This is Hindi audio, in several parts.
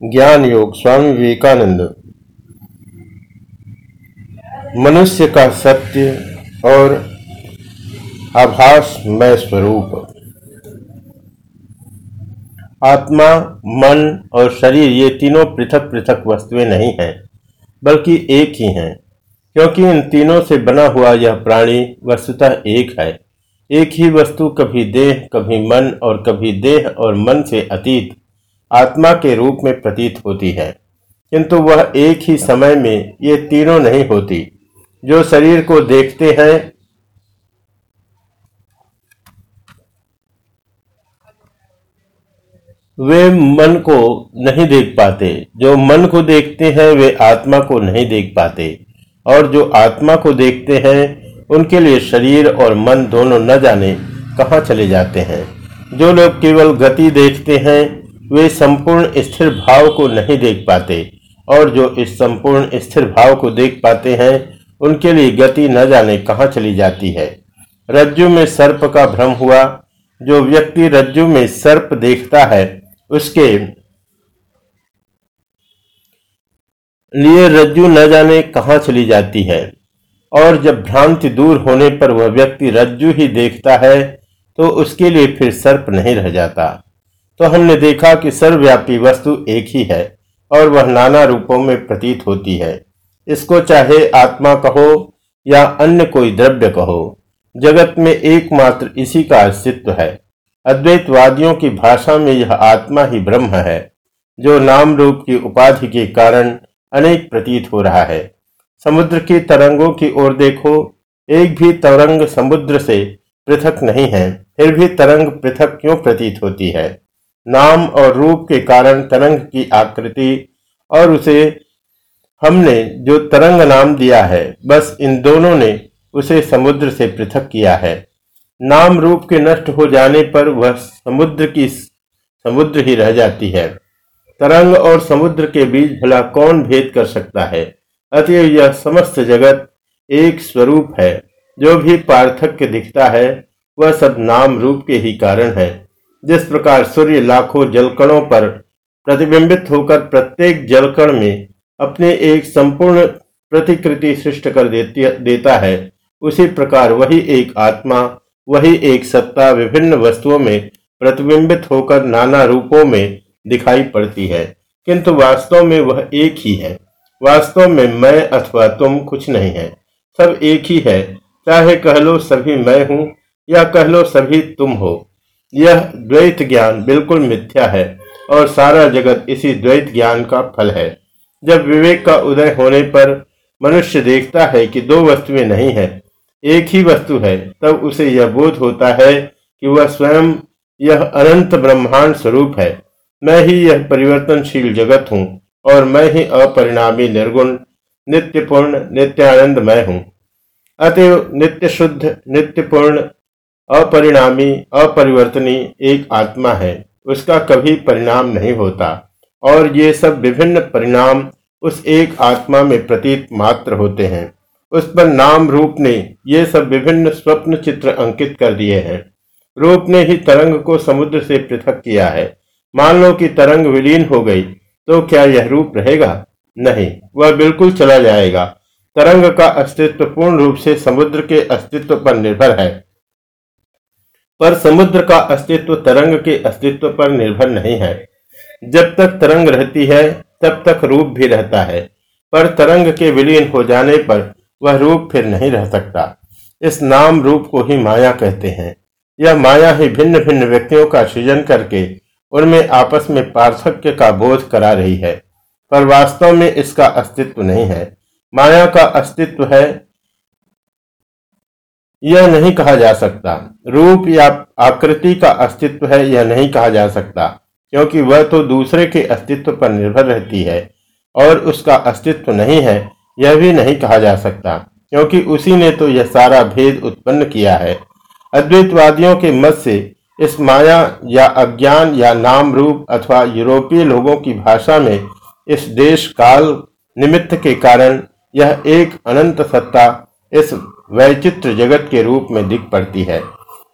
ज्ञान योग स्वामी विवेकानंद। मनुष्य का सत्य और आभास मय स्वरूप। आत्मा, मन और शरीर ये तीनों पृथक पृथक वस्तुएँ नहीं हैं, बल्कि एक ही हैं, क्योंकि इन तीनों से बना हुआ यह प्राणी वस्तुतः एक है। एक ही वस्तु कभी देह, कभी मन और कभी देह और मन से अतीत। आत्मा के रूप में प्रतीत होती है। किंतु वह एक ही समय में ये तीनों नहीं होती। जो शरीर को देखते हैं, वे मन को नहीं देख पाते। जो मन को देखते हैं, वे आत्मा को नहीं देख पाते। और जो आत्मा को देखते हैं, उनके लिए शरीर और मन दोनों न जाने कहाँ चले जाते हैं। जो लोग केवल गति देखते हैं वे संपूर्ण स्थिर भाव को नहीं देख पाते, और जो इस संपूर्ण स्थिर भाव को देख पाते हैं, उनके लिए गति न जाने कहाँ चली जाती है। रज्जु में सर्प का भ्रम हुआ। जो व्यक्ति रज्जु में सर्प देखता है, उसके लिए रज्जु न जाने कहाँ चली जाती है। और जब भ्रांति दूर होने पर वह व्यक्ति रज्जु ही देखता है तो उसके लिए फिर सर्प नहीं रह जाता। तो हमने देखा कि सर्वव्यापी वस्तु एक ही है और वह नाना रूपों में प्रतीत होती है। इसको चाहे आत्मा कहो या अन्य कोई द्रव्य कहो, जगत में एकमात्र इसी का अस्तित्व है। अद्वैतवादियों की भाषा में यह आत्मा ही ब्रह्म है, जो नाम रूप की उपाधि के कारण अनेक प्रतीत हो रहा है। समुद्र की तरंगों की ओर देखो, एक भी तरंग समुद्र से पृथक नहीं है, फिर भी तरंग पृथक क्यों प्रतीत होती है? नाम और रूप के कारण तरंग की आकृति और उसे हमने जो तरंग नाम दिया है, बस इन दोनों ने उसे समुद्र से पृथक किया है। नाम रूप के नष्ट हो जाने पर वह समुद्र की समुद्र ही रह जाती है। तरंग और समुद्र के बीच भला कौन भेद कर सकता है? अतएव यह समस्त जगत एक स्वरूप है। जो भी पार्थक्य दिखता है, वह सब नाम रूप के ही कारण है। जिस प्रकार सूर्य लाखों जलकणों पर प्रतिबिंबित होकर प्रत्येक जलकण में अपने एक संपूर्ण प्रतिकृति सृष्ट कर देती है उसी प्रकार वही एक आत्मा, वही एक सत्ता विभिन्न वस्तुओं में प्रतिबिंबित होकर नाना रूपों में दिखाई पड़ती है। किंतु वास्तव में वह एक ही है। वास्तव में मैं अथवा तुम कुछ नहीं है। सब एक ही है। चाहे कह लो सभी मैं हूँ या कह लो सभी तुम हो। यह द्वैत ज्ञान बिल्कुल मिथ्या है और सारा जगत इसी द्वैत ज्ञान का फल है। जब विवेक का उदय होने पर मनुष्य देखता है कि दो वस्तुएँ नहीं है, एक ही वस्तु है, तब उसे यह बोध होता है कि वह स्वयं यह अनंत ब्रह्मांड स्वरूप है। मैं ही यह परिवर्तनशील जगत हूँ और मैं ही अपरिणामी, निर्गुण, नित्यपूर्ण नित्यानंद मैं हूँ। अतएव नित्य शुद्ध नित्यपूर्ण अपरिणामी, अपरिवर्तनी एक आत्मा है। उसका कभी परिणाम नहीं होता। और ये सब विभिन्न परिणाम उस एक आत्मा में प्रतीत मात्र होते हैं। उस पर नाम रूप ने ये सब विभिन्न स्वप्न चित्र अंकित कर दिए हैं। रूप ने ही तरंग को समुद्र से पृथक किया है। मान लो कि तरंग विलीन हो गई तो क्या यह रूप रहेगा? नहीं, वह बिल्कुल चला जाएगा। तरंग का अस्तित्व पूर्ण रूप से समुद्र के अस्तित्व पर निर्भर है। पर समुद्र का अस्तित्व तरंग के अस्तित्व पर निर्भर नहीं है। जब तक तरंग रहती है, तब तक रूप भी रहता है। पर तरंग के विलीन हो जाने पर वह रूप फिर नहीं रह सकता। इस नाम रूप को ही माया कहते हैं। यह माया ही भिन्न भिन्न व्यक्तियों का सृजन करके उनमें आपस में पार्थक्य का बोध करा रही है। पर वास्तव में इसका अस्तित्व नहीं है। माया का अस्तित्व है यह नहीं कहा जा सकता। रूप या आकृति का अस्तित्व है, यह नहीं कहा जा सकता, क्योंकि वह तो दूसरे के अस्तित्व पर निर्भर रहती है और उसका अस्तित्व नहीं है, यह भी नहीं कहा जा सकता, क्योंकि उसी ने तो यह सारा भेद उत्पन्न किया है। अद्वैतवादियों के मत से इस माया या अज्ञान या नाम रूप अथवा यूरोपीय लोगों की भाषा में इस देश काल निमित्त के कारण यह एक अनंत सत्ता इस वैचित्र जगत के रूप में दिख पड़ती है।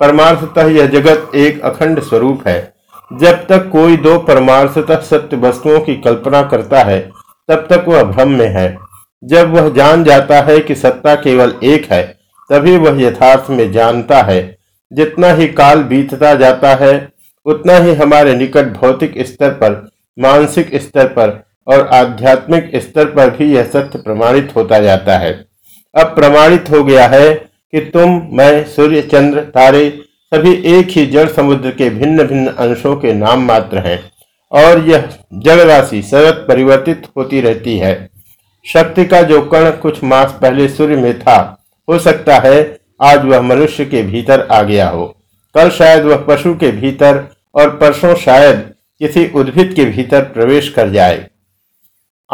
परमार्थतः यह जगत एक अखंड स्वरूप है। जब तक कोई दो परमार्थतः सत्य वस्तुओं की कल्पना करता है, तब तक वह भ्रम में है। जब वह जान जाता है कि सत्ता केवल एक है, तभी वह यथार्थ में जानता है। जितना ही काल बीतता जाता है, उतना ही हमारे निकट भौतिक स्तर पर, मानसिक स्तर पर और आध्यात्मिक स्तर पर भी यह सत्य प्रमाणित होता जाता है। अब प्रमाणित हो गया है कि तुम, मैं, सूर्य, चंद्र, तारे सभी एक ही जल समुद्र के भिन्न भिन्न अंशों के नाम मात्र हैं और यह जल राशि सतत परिवर्तित होती रहती है। शक्ति का जो कण कुछ मास पहले सूर्य में था, हो सकता है आज वह मनुष्य के भीतर आ गया हो। कल शायद वह पशु के भीतर और परसों शायद किसी उद्भिद के भीतर प्रवेश कर जाए।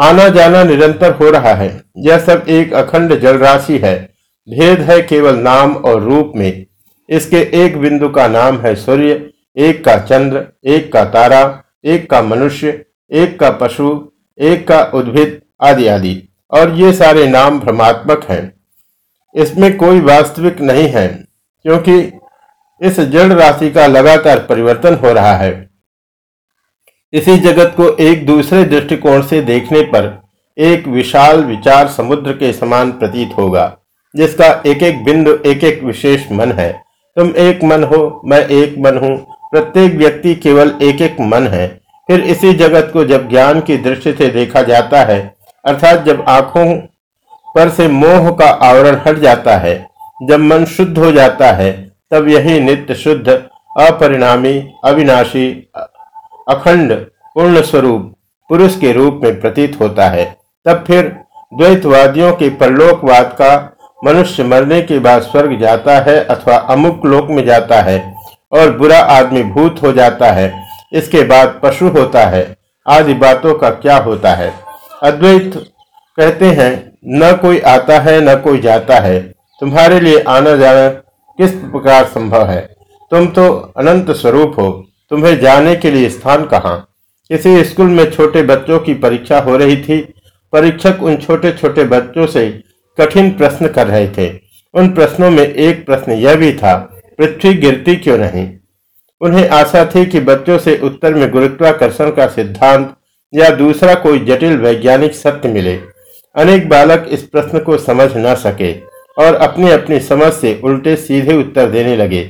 आना जाना निरंतर हो रहा है। यह सब एक अखंड जल राशि है। भेद है केवल नाम और रूप में। इसके एक बिंदु का नाम है सूर्य, एक का चंद्र, एक का तारा, एक का मनुष्य, एक का पशु, एक का उद्भिद आदि आदि। और ये सारे नाम भ्रमात्मक हैं। इसमें कोई वास्तविक नहीं है, क्योंकि इस जड़ राशि का लगातार परिवर्तन हो रहा है। इसी जगत को एक दूसरे दृष्टिकोण से देखने पर एक विशाल विचार समुद्र के समान प्रतीत होगा, जिसका एक एक बिंदु एक एक विशेष मन है। तुम एक मन हो, मैं एक मन हूँ। प्रत्येक व्यक्ति केवल एक एक मन है। फिर इसी जगत को जब ज्ञान की दृष्टि से देखा जाता है, अर्थात जब आँखों पर से मोह का आवरण हट जाता है, जब मन शुद्ध हो जाता है, तब यही नित्य शुद्ध, अपरिणामी, अविनाशी अखंड, पूर्ण स्वरूप पुरुष के रूप में प्रतीत होता है। तब फिर द्वैतवादियों के परलोकवाद का मनुष्य मरने के बाद स्वर्ग जाता है अथवा अमुक लोक में जाता है और बुरा आदमी भूत हो जाता है। इसके बाद पशु होता है। आदि बातों का क्या होता है? अद्वैत कहते हैं, न कोई आता है, न कोई जाता है। तुम्हारे लिए आना जाना किस प्रकार संभव है? तुम तो अनंत स्वरूप हो। तुम्हें जाने के लिए स्थान कहाँ? किसी स्कूल में छोटे बच्चों की परीक्षा हो रही थी। परीक्षक उन छोटे छोटे बच्चों से कठिन प्रश्न कर रहे थे। उन प्रश्नों में एक प्रश्न यह भी था, पृथ्वी गिरती क्यों नहीं? उन्हें आशा थी कि बच्चों से उत्तर में गुरुत्वाकर्षण का सिद्धांत या दूसरा कोई जटिल वैज्ञानिक सत्य मिले। अनेक बालक इस प्रश्न को समझ न सके और अपनी अपनी समझ से उल्टे सीधे उत्तर देने लगे।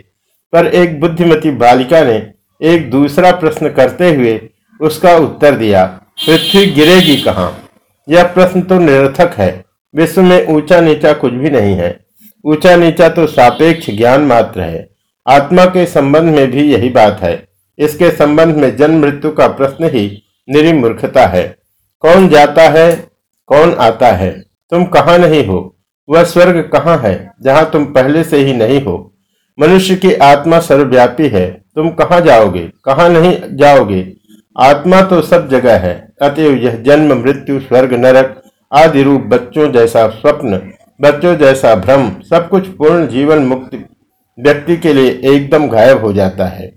पर एक बुद्धिमती बालिका ने एक दूसरा प्रश्न करते हुए उसका उत्तर दिया, पृथ्वी गिरेगी कहाँ? यह प्रश्न तो निरर्थक है। विश्व में ऊँचा नीचा कुछ भी नहीं है। ऊँचा नीचा तो सापेक्ष ज्ञान मात्र है। आत्मा के संबंध में भी यही बात है। इसके संबंध में जन्म मृत्यु का प्रश्न ही निरी मूर्खता है। कौन जाता है? कौन आता है? तुम कहाँ नहीं हो? वह स्वर्ग कहाँ है, जहाँ तुम पहले से ही नहीं हो? मनुष्य की आत्मा सर्वव्यापी है। तुम कहाँ जाओगे? कहाँ नहीं जाओगे? आत्मा तो सब जगह है, अतएव यह जन्म, मृत्यु, स्वर्ग, नरक आदि रूप बच्चों जैसा स्वप्न, बच्चों जैसा भ्रम, सब कुछ पूर्ण जीवन मुक्त व्यक्ति के लिए एकदम गायब हो जाता है।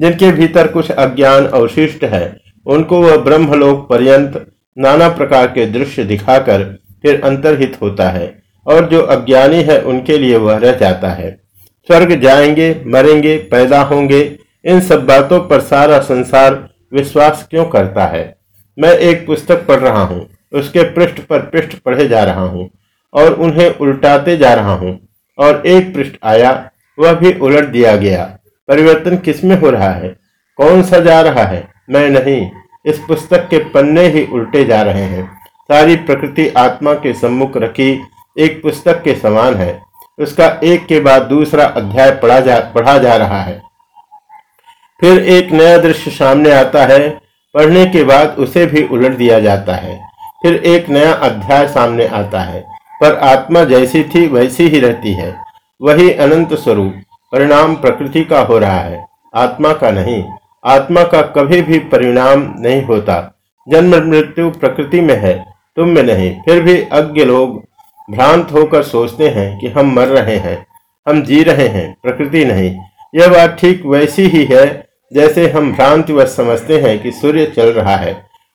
जिनके भीतर कुछ अज्ञान अवशिष्ट है, उनको वह ब्रह्मलोक पर्यंत नाना प्रकार के दृश्य दिखाकर फिर अंतर्हित होता है, और जो अज्ञानी है, उनके लिए वह रह जाता है। स्वर्ग जाएँगे, मरेंगे, पैदा होंगे। इन सब बातों पर सारा संसार विश्वास क्यों करता है? मैं एक पुस्तक पढ़ रहा हूँ, उसके पृष्ठ पर पृष्ठ पढ़े जा रहा हूँ और उन्हें उल्टाते जा रहा हूँ और एक पृष्ठ आया, वह भी उलट दिया गया। परिवर्तन किसमें हो रहा है? कौन सा जा रहा है? मैं नहीं। इस पुस्तक के पन्ने ही उल्टे जा रहे हैं। सारी प्रकृति आत्मा के सम्मुख रखी एक पुस्तक के समान है। उसका एक के बाद दूसरा अध्याय पढ़ा जा पढ़ा जा रहा है। फिर एक नया दृश्य सामने आता है। पढ़ने के बाद उसे भी उलट दिया जाता है। फिर एक नया अध्याय सामने आता है। पर आत्मा जैसी थी, वैसी ही रहती है। वही अनंत स्वरूप, परिणाम प्रकृति का हो रहा है। आत्मा का नहीं। आत्मा का कभी भी परिणाम नहीं होता। जन्म, मृत्यु प्रकृति में है, तुम में नहीं। फिर भी अज्ञ लोग भ्रांत होकर सोचते हैं कि हम मर रहे हैं, हम जी रहे हैं, प्रकृति नहीं। यह बात ठीक वैसी ही है जैसे हम भ्रांतिवश समझते हैं कि सूर्य चल रहा है,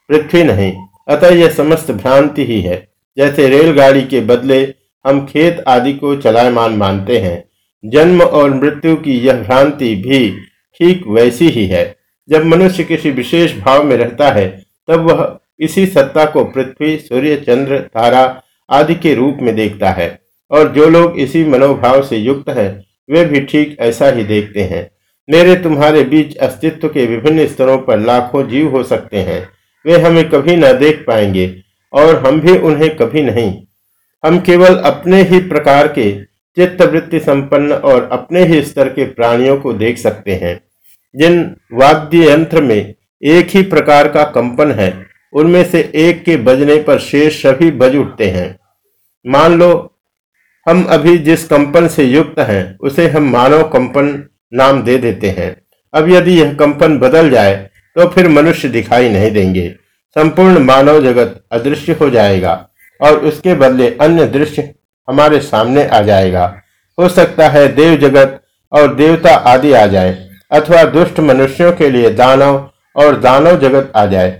पृथ्वी नहीं। अतः यह समस्त भ्रांति ही है। जैसे रेलगाड़ी के बदले हम खेत आदि को चलायमान मानते हैं, जन्म और मृत्यु की यह भ्रांति भी ठीक वैसी ही है। जब मनुष्य किसी विशेष भाव में रहता है, तब वह इसी सत्ता को पृथ्वी, सूर्य, चंद्र, तारा आदि के रूप में देखता है, और जो लोग इसी मनोभाव से युक्त हैं, वे भी ठीक ऐसा ही देखते हैं। मेरे तुम्हारे बीच अस्तित्व के विभिन्न स्तरों पर लाखों जीव हो सकते हैं। वे हमें कभी न देख पाएँगे, और हम भी उन्हें कभी नहीं। हम केवल अपने ही प्रकार के चित्तवृत्ति संपन्न और अपने ही स्तर के प्राणियों को देख सकते हैं। जिन वाद्य यंत्र में एक ही प्रकार का कंपन है, उनमें से एक के बजने पर शेष सभी बज उठते हैं। मान लो, हम अभी जिस कंपन से युक्त हैं, उसे हम मानव कंपन नाम दे देते हैं। अब यदि यह कंपन बदल जाए तो फिर मनुष्य दिखाई नहीं देंगे। संपूर्ण मानव जगत अदृश्य हो जाएगा और उसके बदले अन्य दृश्य हमारे सामने आ जाएगा। हो सकता है देव जगत और देवता आदि आ जाए, अथवा दुष्ट मनुष्यों के लिए दानव और दानव जगत आ जाए,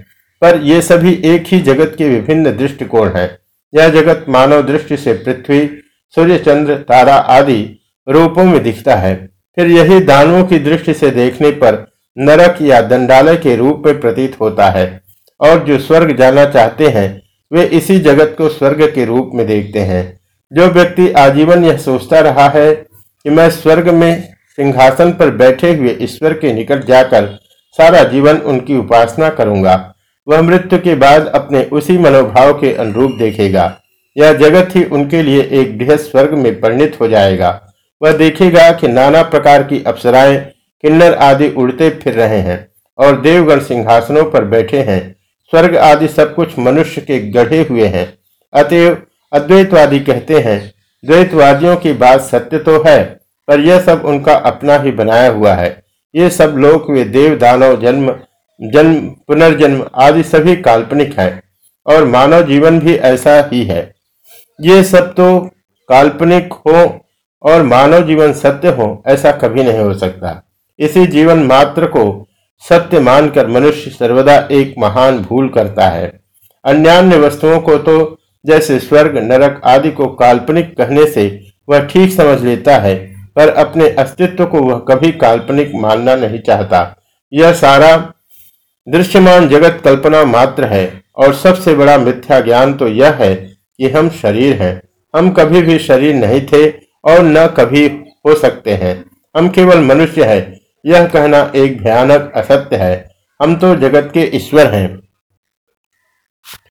पर ये सभी एक ही जगत के विभिन्न दृष्टिकोण हैं। यह जगत मानव दृष्टि से पृथ्वी, सूर्य, चंद्र, तारा आदि रूपों में दिखता है। फिर यही दानवों की दृष्टि से देखने पर नरक या दंडालय के रूप में प्रतीत होता है। और जो स्वर्ग जाना चाहते हैं, वे इसी जगत को स्वर्ग के रूप में देखते हैं। जो व्यक्ति आजीवन यह सोचता रहा है कि मैं स्वर्ग में सिंहासन पर बैठे हुए ईश्वर के निकट जाकर सारा जीवन उनकी उपासना करूँगा वह मृत्यु के बाद अपने उसी मनोभाव के अनुरूप देखेगा। यह जगत ही उनके लिए एक बृहद स्वर्ग में परिणित हो जाएगा। वह देखेगा कि नाना प्रकार की अप्सराएँ, किन्नर आदि उड़ते फिर रहे हैं और देवगण सिंहासनों पर बैठे हैं। स्वर्ग आदि सब कुछ मनुष्य के गढ़े हुए हैं। अतएव अद्वैतवादी कहते हैं, द्वैतवादियों की बात सत्य तो है, पर यह सब उनका अपना ही बनाया हुआ है। ये सब लोग वे देव दानव जन्म जन्म, पुनर्जन्म आदि सभी काल्पनिक है और मानव जीवन भी ऐसा ही है। ये सब तो काल्पनिक हो और मानव जीवन सत्य हो, ऐसा कभी नहीं हो सकता। इसी जीवन मात्र को सत्य मानकर मनुष्य सर्वदा एक महान भूल करता है। अन्यान्य वस्तुओं को तो जैसे स्वर्ग, नरक आदि को काल्पनिक कहने से वह ठीक समझ लेता है, पर अपने अस्तित्व को वह कभी काल्पनिक मानना नहीं चाहता। यह सारा दृश्यमान जगत कल्पना मात्र है और सबसे बड़ा मिथ्या ज्ञान तो यह है कि हम शरीर हैं। हम कभी भी शरीर नहीं थे और न कभी हो सकते हैं। हम केवल मनुष्य है। यह कहना एक भयानक असत्य है। हम तो जगत के ईश्वर हैं।